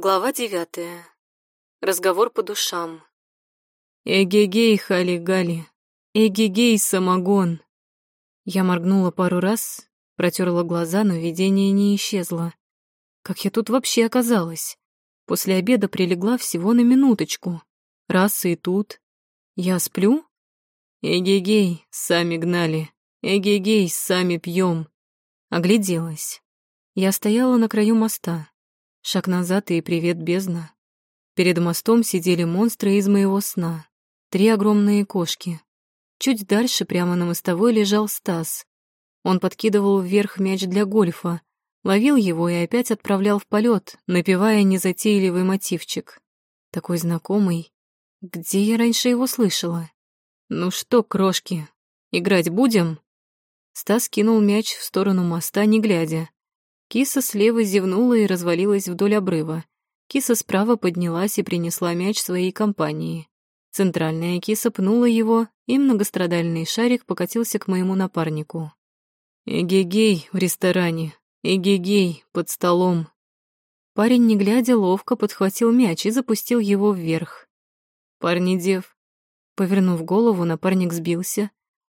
Глава девятая. Разговор по душам. Эгегей, хали-гали. Эгегей, самогон. Я моргнула пару раз, протерла глаза, но видение не исчезло. Как я тут вообще оказалась? После обеда прилегла всего на минуточку. Раз и тут. Я сплю? Эгегей, сами гнали. Эгегей, сами пьем. Огляделась. Я стояла на краю моста. Шаг назад и привет, бездна. Перед мостом сидели монстры из моего сна. Три огромные кошки. Чуть дальше, прямо на мостовой, лежал Стас. Он подкидывал вверх мяч для гольфа, ловил его и опять отправлял в полет, напевая незатейливый мотивчик. Такой знакомый. Где я раньше его слышала? «Ну что, крошки, играть будем?» Стас кинул мяч в сторону моста, не глядя. Киса слева зевнула и развалилась вдоль обрыва. Киса справа поднялась и принесла мяч своей компании. Центральная киса пнула его, и многострадальный шарик покатился к моему напарнику. «Эгегей в ресторане, эгегей под столом». Парень, не глядя, ловко подхватил мяч и запустил его вверх. «Парни, дев». Повернув голову, напарник сбился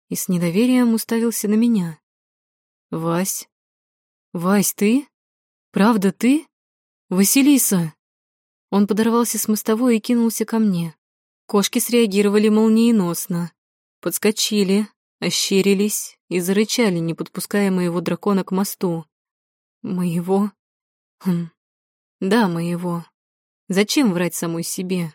и с недоверием уставился на меня. «Вась, «Вась, ты? Правда ты? Василиса!» Он подорвался с мостовой и кинулся ко мне. Кошки среагировали молниеносно. Подскочили, ощерились и зарычали, не подпуская моего дракона к мосту. «Моего?» «Хм. Да, моего. Зачем врать самой себе?»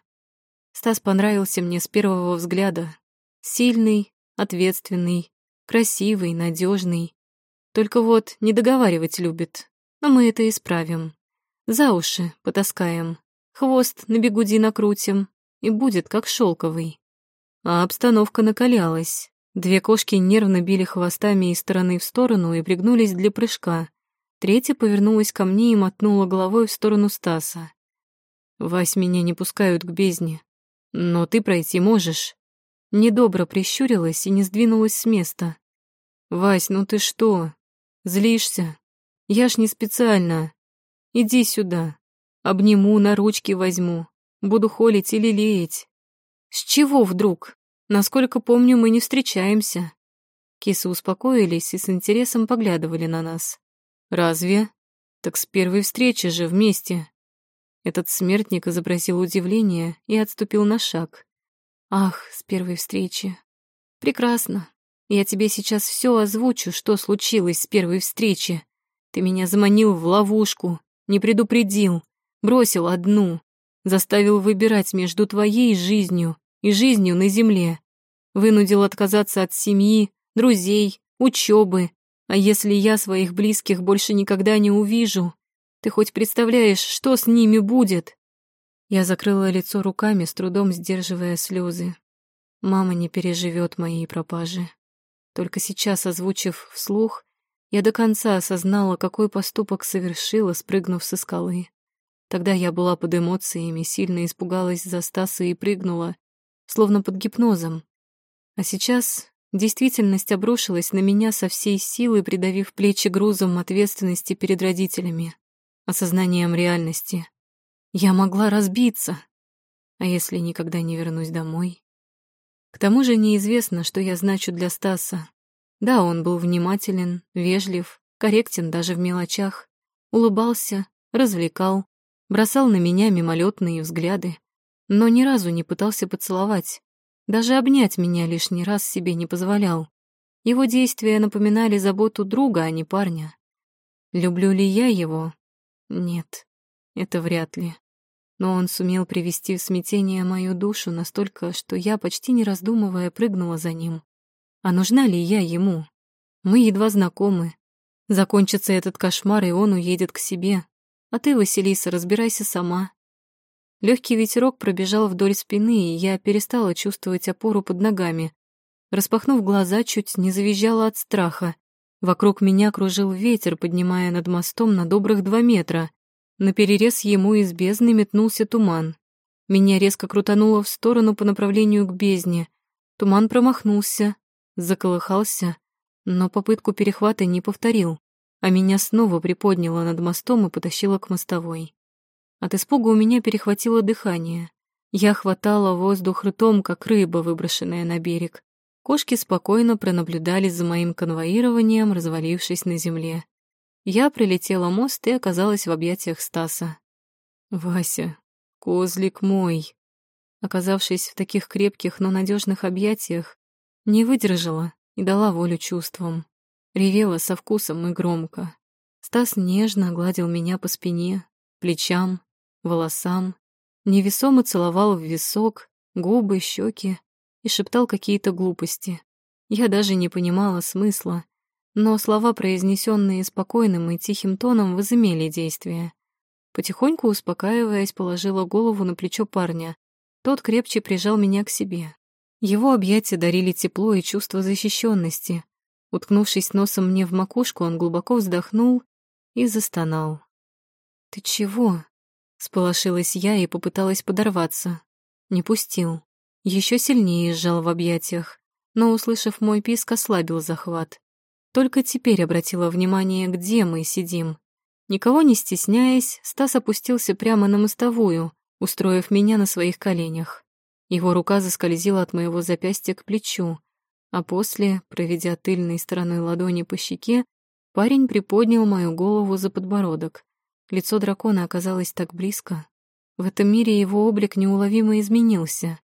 Стас понравился мне с первого взгляда. Сильный, ответственный, красивый, надежный. Только вот не договаривать любит. Но мы это исправим. За уши потаскаем, хвост на бегуди накрутим, и будет как шелковый. А обстановка накалялась. Две кошки нервно били хвостами из стороны в сторону и пригнулись для прыжка. Третья повернулась ко мне и мотнула головой в сторону Стаса. «Вась, меня не пускают к бездне. Но ты пройти можешь». Недобро прищурилась и не сдвинулась с места. «Вась, ну ты что? Злишься? Я ж не специально. Иди сюда. Обниму, на ручки возьму. Буду холить или леять. С чего вдруг? Насколько помню, мы не встречаемся. Кисы успокоились и с интересом поглядывали на нас. Разве? Так с первой встречи же вместе. Этот смертник изобразил удивление и отступил на шаг. Ах, с первой встречи. Прекрасно. Я тебе сейчас все озвучу, что случилось с первой встречи. Ты меня заманил в ловушку, не предупредил, бросил одну, заставил выбирать между твоей жизнью и жизнью на земле. Вынудил отказаться от семьи, друзей, учебы. А если я своих близких больше никогда не увижу, ты хоть представляешь, что с ними будет? Я закрыла лицо руками, с трудом сдерживая слезы. Мама не переживет моей пропажи. Только сейчас, озвучив вслух, я до конца осознала, какой поступок совершила, спрыгнув со скалы. Тогда я была под эмоциями, сильно испугалась за Стаса и прыгнула, словно под гипнозом. А сейчас действительность обрушилась на меня со всей силы, придавив плечи грузом ответственности перед родителями, осознанием реальности. Я могла разбиться. А если никогда не вернусь домой? К тому же неизвестно, что я значу для Стаса. Да, он был внимателен, вежлив, корректен даже в мелочах, улыбался, развлекал, бросал на меня мимолетные взгляды, но ни разу не пытался поцеловать, даже обнять меня лишний раз себе не позволял. Его действия напоминали заботу друга, а не парня. Люблю ли я его? Нет, это вряд ли но он сумел привести в смятение мою душу настолько, что я, почти не раздумывая, прыгнула за ним. А нужна ли я ему? Мы едва знакомы. Закончится этот кошмар, и он уедет к себе. А ты, Василиса, разбирайся сама. Легкий ветерок пробежал вдоль спины, и я перестала чувствовать опору под ногами. Распахнув глаза, чуть не завизжала от страха. Вокруг меня кружил ветер, поднимая над мостом на добрых два метра. На перерез ему из бездны метнулся туман. Меня резко крутануло в сторону по направлению к бездне. Туман промахнулся, заколыхался, но попытку перехвата не повторил, а меня снова приподняло над мостом и потащило к мостовой. От испуга у меня перехватило дыхание. Я хватала воздух ртом, как рыба, выброшенная на берег. Кошки спокойно пронаблюдали за моим конвоированием, развалившись на земле. Я прилетела мост и оказалась в объятиях Стаса. «Вася, козлик мой!» Оказавшись в таких крепких, но надежных объятиях, не выдержала и дала волю чувствам. Ревела со вкусом и громко. Стас нежно гладил меня по спине, плечам, волосам, невесомо целовал в висок, губы, щеки и шептал какие-то глупости. Я даже не понимала смысла, но слова, произнесенные спокойным и тихим тоном, возымели действие. Потихоньку успокаиваясь, положила голову на плечо парня. Тот крепче прижал меня к себе. Его объятия дарили тепло и чувство защищенности. Уткнувшись носом мне в макушку, он глубоко вздохнул и застонал. «Ты чего?» Сполошилась я и попыталась подорваться. Не пустил. Еще сильнее сжал в объятиях, но, услышав мой писк, ослабил захват. Только теперь обратила внимание, где мы сидим. Никого не стесняясь, Стас опустился прямо на мостовую, устроив меня на своих коленях. Его рука заскользила от моего запястья к плечу, а после, проведя тыльной стороной ладони по щеке, парень приподнял мою голову за подбородок. Лицо дракона оказалось так близко. В этом мире его облик неуловимо изменился.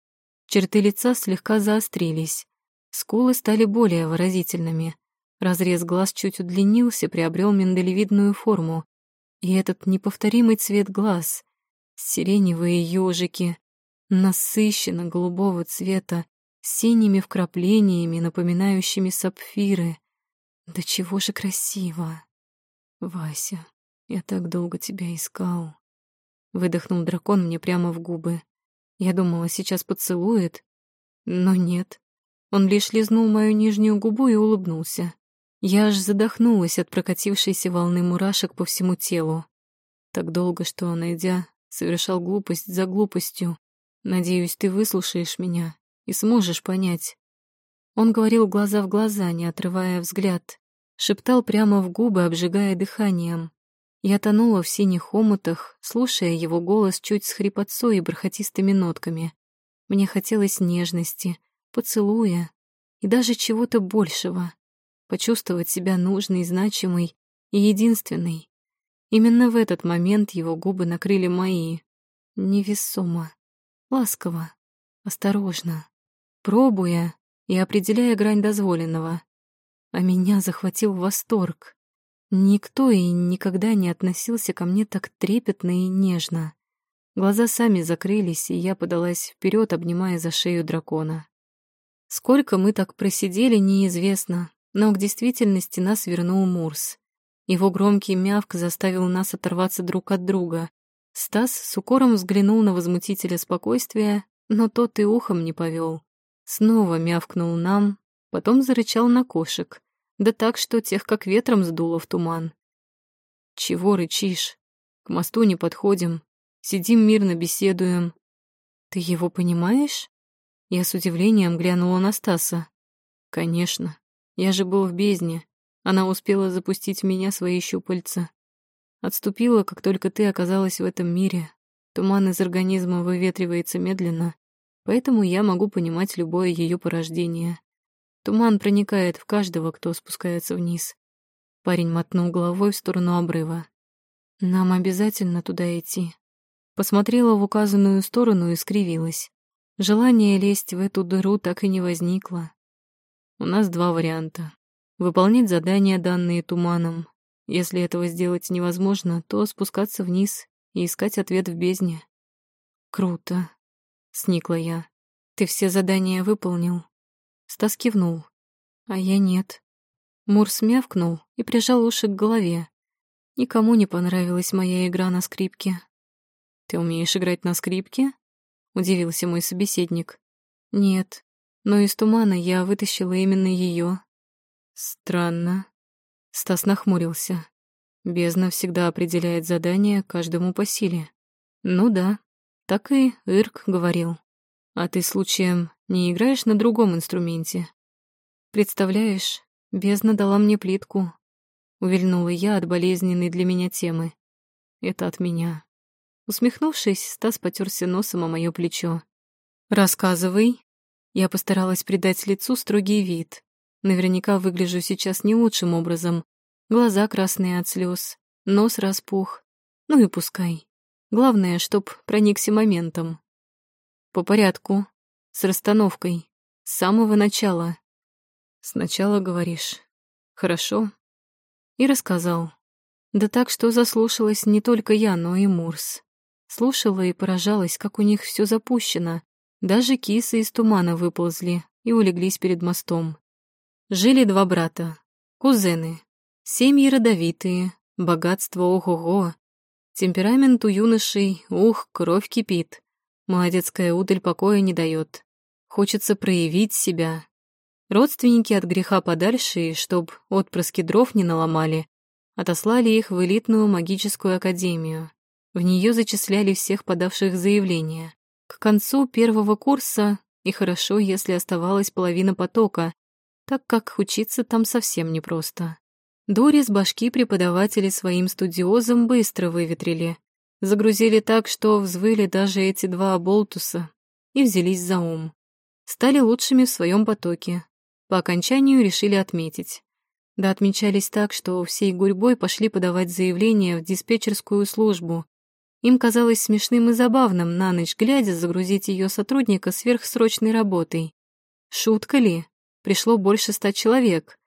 Черты лица слегка заострились. Скулы стали более выразительными. Разрез глаз чуть удлинился, приобрел миндалевидную форму. И этот неповторимый цвет глаз, сиреневые ежики, насыщенно голубого цвета, с синими вкраплениями, напоминающими сапфиры. Да чего же красиво! Вася, я так долго тебя искал. Выдохнул дракон мне прямо в губы. Я думала, сейчас поцелует, но нет. Он лишь лизнул мою нижнюю губу и улыбнулся. Я аж задохнулась от прокатившейся волны мурашек по всему телу. Так долго, что, найдя, совершал глупость за глупостью. Надеюсь, ты выслушаешь меня и сможешь понять. Он говорил глаза в глаза, не отрывая взгляд, шептал прямо в губы, обжигая дыханием. Я тонула в синих омутах, слушая его голос чуть с хрипотцой и бархатистыми нотками. Мне хотелось нежности, поцелуя и даже чего-то большего. Почувствовать себя нужной, значимой и единственной. Именно в этот момент его губы накрыли мои. Невесомо, ласково, осторожно, пробуя и определяя грань дозволенного. А меня захватил восторг. Никто и никогда не относился ко мне так трепетно и нежно. Глаза сами закрылись, и я подалась вперед, обнимая за шею дракона. Сколько мы так просидели, неизвестно, но к действительности нас вернул Мурс. Его громкий мявк заставил нас оторваться друг от друга. Стас с укором взглянул на возмутителя спокойствия, но тот и ухом не повел. Снова мявкнул нам, потом зарычал на кошек да так, что тех как ветром сдуло в туман. «Чего рычишь? К мосту не подходим. Сидим мирно, беседуем. Ты его понимаешь?» Я с удивлением глянула на Стаса. «Конечно. Я же был в бездне. Она успела запустить в меня свои щупальца. Отступила, как только ты оказалась в этом мире. Туман из организма выветривается медленно, поэтому я могу понимать любое ее порождение. Туман проникает в каждого, кто спускается вниз. Парень мотнул головой в сторону обрыва. Нам обязательно туда идти. Посмотрела в указанную сторону и скривилась. Желание лезть в эту дыру так и не возникло. У нас два варианта. Выполнять задания, данные туманом. Если этого сделать невозможно, то спускаться вниз и искать ответ в бездне. Круто, сникла я. Ты все задания выполнил? Стас кивнул. А я нет. Мур смявкнул и прижал уши к голове. Никому не понравилась моя игра на скрипке. «Ты умеешь играть на скрипке?» — удивился мой собеседник. «Нет, но из тумана я вытащила именно ее. «Странно». Стас нахмурился. Бездна всегда определяет задание каждому по силе. «Ну да, так и Ирк говорил. А ты случаем не играешь на другом инструменте? Представляешь, бездна дала мне плитку. Увильнула я от болезненной для меня темы. Это от меня. Усмехнувшись, Стас потерся носом о мое плечо. «Рассказывай». Я постаралась придать лицу строгий вид. Наверняка выгляжу сейчас не лучшим образом. Глаза красные от слез, нос распух. Ну и пускай. Главное, чтоб проникся моментом. По порядку, с расстановкой, с самого начала. Сначала говоришь. Хорошо. И рассказал. Да так, что заслушалась не только я, но и Мурс. Слушала и поражалась, как у них все запущено. Даже кисы из тумана выползли и улеглись перед мостом. Жили два брата, кузены, семьи родовитые, богатство ого-го. Темперамент у юношей, ух, кровь кипит. Молодецкая удаль покоя не дает. Хочется проявить себя. Родственники от греха подальше, и чтоб отпрыски дров не наломали, отослали их в элитную магическую академию. В нее зачисляли всех подавших заявления. К концу первого курса, и хорошо, если оставалась половина потока, так как учиться там совсем непросто. Дури с башки преподаватели своим студиозам быстро выветрили. Загрузили так, что взвыли даже эти два оболтуса и взялись за ум. Стали лучшими в своем потоке. По окончанию решили отметить. Да отмечались так, что всей гурьбой пошли подавать заявления в диспетчерскую службу. Им казалось смешным и забавным на ночь глядя загрузить ее сотрудника сверхсрочной работой. Шутка ли? пришло больше ста человек.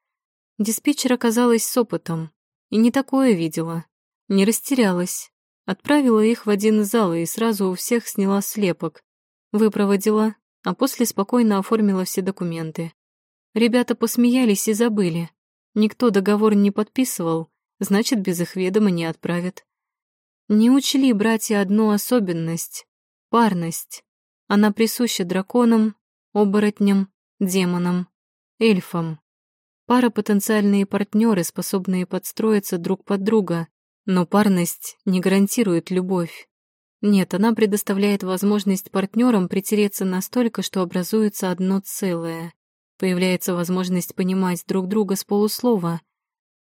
Диспетчер оказалась с опытом и не такое видела. Не растерялась. Отправила их в один из зала и сразу у всех сняла слепок. Выпроводила, а после спокойно оформила все документы. Ребята посмеялись и забыли. Никто договор не подписывал, значит, без их ведома не отправят. Не учли братья одну особенность — парность. Она присуща драконам, оборотням, демонам эльфом. Пара потенциальные партнеры, способные подстроиться друг под друга, но парность не гарантирует любовь. Нет, она предоставляет возможность партнерам притереться настолько, что образуется одно целое. Появляется возможность понимать друг друга с полуслова.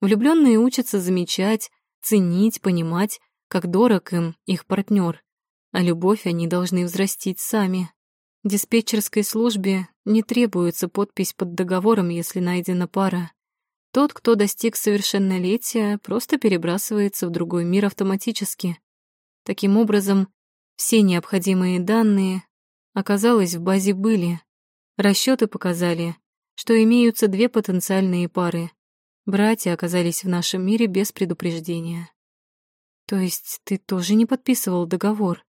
Влюбленные учатся замечать, ценить, понимать, как дорог им их партнер, а любовь они должны взрастить сами. Диспетчерской службе не требуется подпись под договором, если найдена пара. Тот, кто достиг совершеннолетия, просто перебрасывается в другой мир автоматически. Таким образом, все необходимые данные, оказалось, в базе были. Расчеты показали, что имеются две потенциальные пары. Братья оказались в нашем мире без предупреждения. То есть ты тоже не подписывал договор?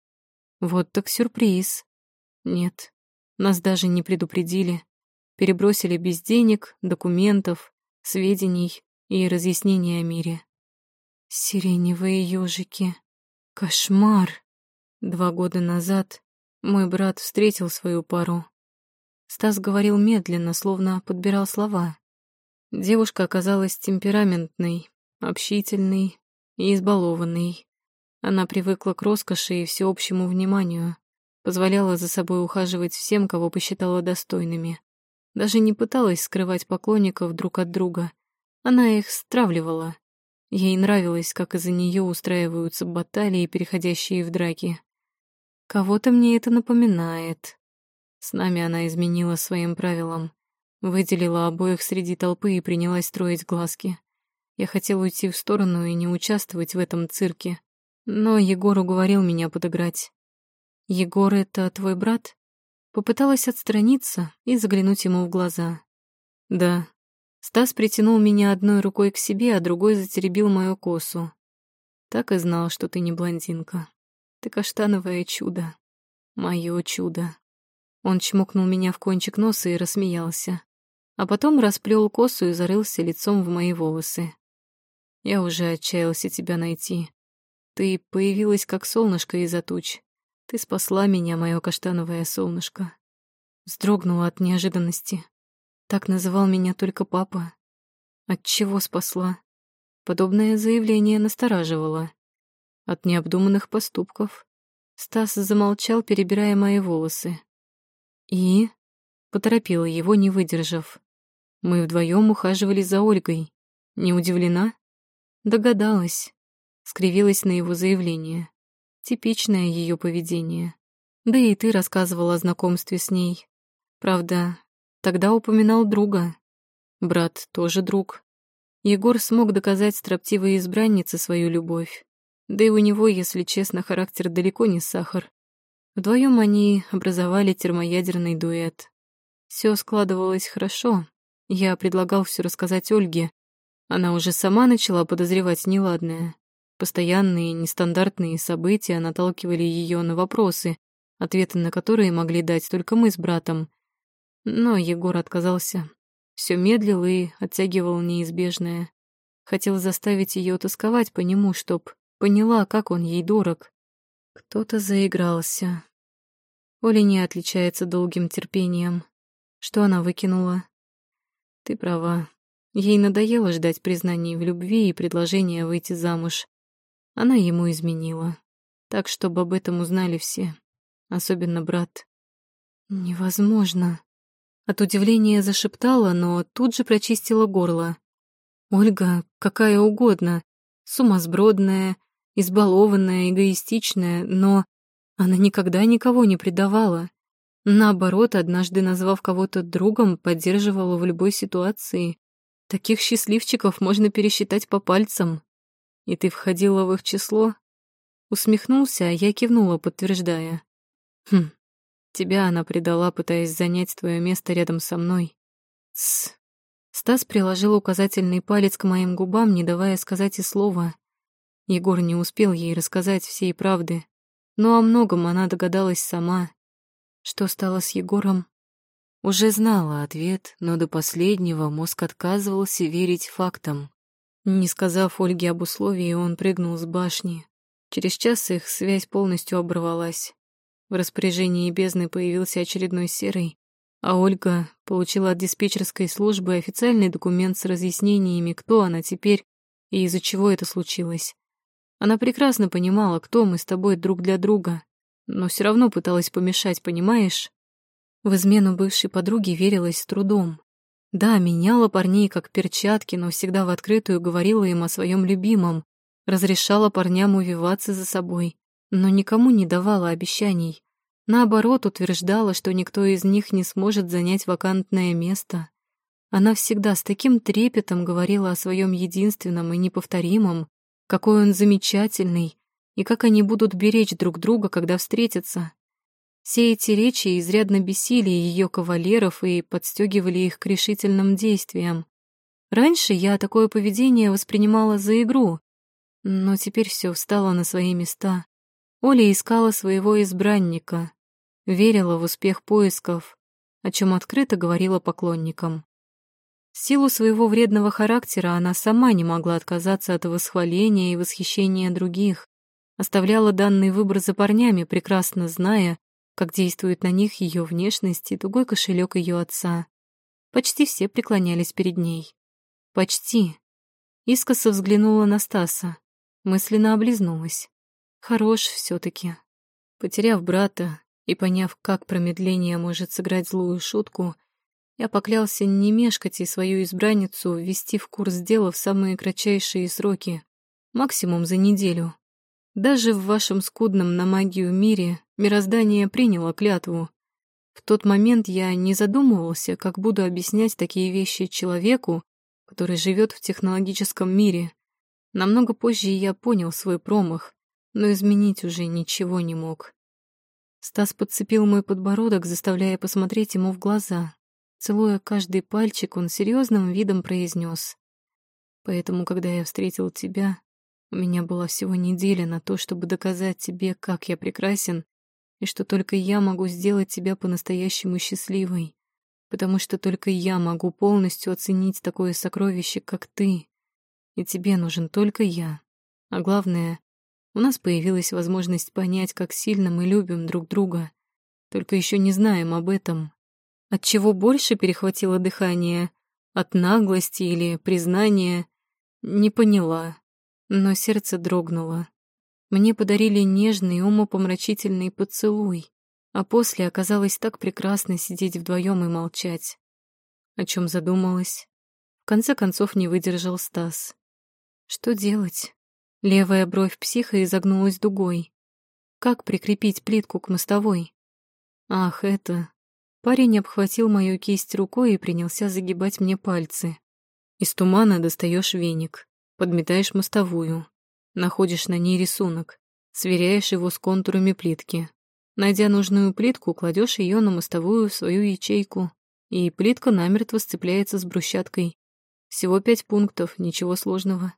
Вот так сюрприз. Нет, нас даже не предупредили. Перебросили без денег, документов, сведений и разъяснений о мире. Сиреневые ежики. Кошмар. Два года назад мой брат встретил свою пару. Стас говорил медленно, словно подбирал слова. Девушка оказалась темпераментной, общительной и избалованной. Она привыкла к роскоши и всеобщему вниманию позволяла за собой ухаживать всем, кого посчитала достойными. Даже не пыталась скрывать поклонников друг от друга. Она их стравливала. Ей нравилось, как из-за нее устраиваются баталии, переходящие в драки. Кого-то мне это напоминает. С нами она изменила своим правилам. Выделила обоих среди толпы и принялась строить глазки. Я хотел уйти в сторону и не участвовать в этом цирке. Но Егор уговорил меня подыграть. «Егор, это твой брат?» Попыталась отстраниться и заглянуть ему в глаза. «Да». Стас притянул меня одной рукой к себе, а другой затеребил мою косу. Так и знал, что ты не блондинка. Ты каштановое чудо. Моё чудо. Он чмокнул меня в кончик носа и рассмеялся. А потом расплел косу и зарылся лицом в мои волосы. Я уже отчаялся тебя найти. Ты появилась как солнышко из-за туч. Ты спасла меня, мое каштановое солнышко. Вздрогнула от неожиданности. Так называл меня только папа. От чего спасла? Подобное заявление настораживало. От необдуманных поступков. Стас замолчал, перебирая мои волосы. И... Поторопила его, не выдержав. Мы вдвоем ухаживали за Ольгой. Не удивлена? Догадалась. Скривилась на его заявление. Типичное ее поведение. Да и ты рассказывал о знакомстве с ней. Правда, тогда упоминал друга. Брат тоже друг. Егор смог доказать строптивой избраннице свою любовь. Да и у него, если честно, характер далеко не сахар. Вдвоем они образовали термоядерный дуэт. Все складывалось хорошо. Я предлагал все рассказать Ольге. Она уже сама начала подозревать неладное. Постоянные нестандартные события наталкивали ее на вопросы, ответы на которые могли дать только мы с братом. Но Егор отказался. Все медлил и оттягивал неизбежное. Хотел заставить ее тосковать по нему, чтоб поняла, как он ей дорог. Кто-то заигрался. Оля не отличается долгим терпением. Что она выкинула? Ты права. Ей надоело ждать признаний в любви и предложения выйти замуж. Она ему изменила. Так, чтобы об этом узнали все. Особенно брат. Невозможно. От удивления зашептала, но тут же прочистила горло. Ольга, какая угодно, сумасбродная, избалованная, эгоистичная, но она никогда никого не предавала. Наоборот, однажды назвав кого-то другом, поддерживала в любой ситуации. Таких счастливчиков можно пересчитать по пальцам. И ты входила в их число? Усмехнулся, а я кивнула, подтверждая. Хм, тебя она предала, пытаясь занять твое место рядом со мной. Тсс. Стас приложил указательный палец к моим губам, не давая сказать и слова. Егор не успел ей рассказать всей правды, но о многом она догадалась сама. Что стало с Егором? Уже знала ответ, но до последнего мозг отказывался верить фактам. Не сказав Ольге об условии, он прыгнул с башни. Через час их связь полностью оборвалась. В распоряжении бездны появился очередной серый, а Ольга получила от диспетчерской службы официальный документ с разъяснениями, кто она теперь и из-за чего это случилось. Она прекрасно понимала, кто мы с тобой друг для друга, но все равно пыталась помешать, понимаешь? В измену бывшей подруги верилась с трудом. Да, меняла парней как перчатки, но всегда в открытую говорила им о своем любимом, разрешала парням увиваться за собой, но никому не давала обещаний. Наоборот, утверждала, что никто из них не сможет занять вакантное место. Она всегда с таким трепетом говорила о своем единственном и неповторимом, какой он замечательный и как они будут беречь друг друга, когда встретятся. Все эти речи изрядно бесили ее кавалеров и подстегивали их к решительным действиям. Раньше я такое поведение воспринимала за игру, но теперь все встало на свои места. Оля искала своего избранника, верила в успех поисков, о чем открыто говорила поклонникам. В силу своего вредного характера она сама не могла отказаться от восхваления и восхищения других, оставляла данный выбор за парнями, прекрасно зная, как действует на них ее внешность и тугой кошелек ее отца. Почти все преклонялись перед ней. Почти. Искоса взглянула на Стаса, мысленно облизнулась. Хорош все таки Потеряв брата и поняв, как промедление может сыграть злую шутку, я поклялся не мешкать и свою избранницу ввести в курс дела в самые кратчайшие сроки, максимум за неделю. Даже в вашем скудном на магию мире мироздание приняло клятву. В тот момент я не задумывался, как буду объяснять такие вещи человеку, который живет в технологическом мире. Намного позже я понял свой промах, но изменить уже ничего не мог. Стас подцепил мой подбородок, заставляя посмотреть ему в глаза. Целуя каждый пальчик, он серьезным видом произнес. «Поэтому, когда я встретил тебя, у меня была всего неделя на то, чтобы доказать тебе, как я прекрасен, и что только я могу сделать тебя по-настоящему счастливой, потому что только я могу полностью оценить такое сокровище, как ты, и тебе нужен только я. А главное, у нас появилась возможность понять, как сильно мы любим друг друга, только еще не знаем об этом. От чего больше перехватило дыхание? От наглости или признания? Не поняла, но сердце дрогнуло. Мне подарили нежный, умопомрачительный поцелуй, а после оказалось так прекрасно сидеть вдвоем и молчать. О чем задумалась? В конце концов не выдержал Стас. Что делать? Левая бровь психа изогнулась дугой. Как прикрепить плитку к мостовой? Ах, это... Парень обхватил мою кисть рукой и принялся загибать мне пальцы. Из тумана достаешь веник, подметаешь мостовую, находишь на ней рисунок, сверяешь его с контурами плитки. Найдя нужную плитку, кладешь ее на мостовую в свою ячейку, и плитка намертво сцепляется с брусчаткой. Всего пять пунктов, ничего сложного.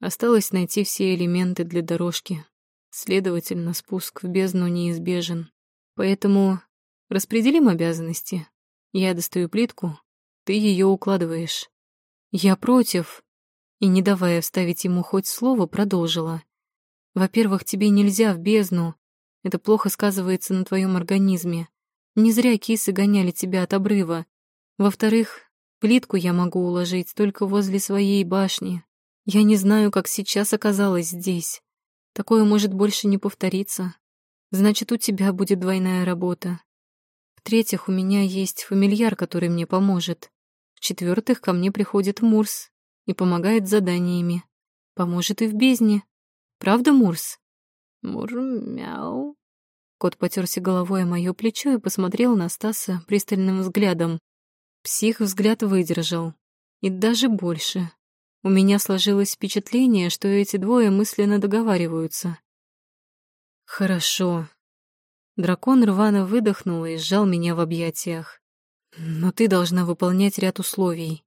Осталось найти все элементы для дорожки. Следовательно, спуск в бездну неизбежен. Поэтому распределим обязанности. Я достаю плитку, ты ее укладываешь. Я против. И, не давая вставить ему хоть слово, продолжила. Во-первых, тебе нельзя в бездну. Это плохо сказывается на твоем организме. Не зря кисы гоняли тебя от обрыва. Во-вторых, плитку я могу уложить только возле своей башни, я не знаю, как сейчас оказалась здесь. Такое может больше не повториться. Значит, у тебя будет двойная работа. В-третьих, у меня есть фамильяр, который мне поможет. В-четвертых, ко мне приходит Мурс и помогает заданиями. Поможет и в бездне. Правда, Мурс? Мур-мяу. Кот потерся головой о мое плечо и посмотрел на Стаса пристальным взглядом. Псих взгляд выдержал. И даже больше. У меня сложилось впечатление, что эти двое мысленно договариваются. «Хорошо». Дракон рвано выдохнул и сжал меня в объятиях. «Но ты должна выполнять ряд условий.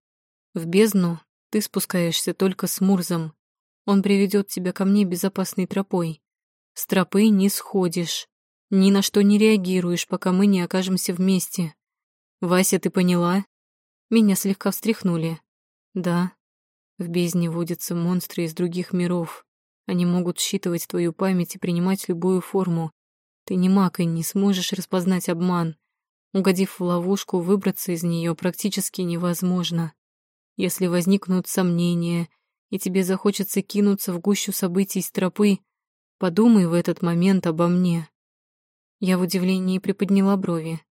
В бездну ты спускаешься только с Мурзом. Он приведет тебя ко мне безопасной тропой. С тропы не сходишь. Ни на что не реагируешь, пока мы не окажемся вместе. Вася, ты поняла?» Меня слегка встряхнули. «Да, в бездне водятся монстры из других миров. Они могут считывать твою память и принимать любую форму. Ты не маг и не сможешь распознать обман. Угодив в ловушку, выбраться из нее практически невозможно. Если возникнут сомнения, и тебе захочется кинуться в гущу событий с тропы, подумай в этот момент обо мне. Я в удивлении приподняла брови.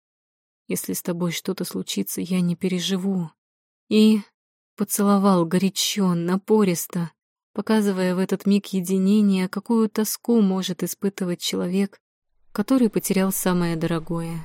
Если с тобой что-то случится, я не переживу. И Поцеловал горячо, напористо, показывая в этот миг единения, какую тоску может испытывать человек, который потерял самое дорогое.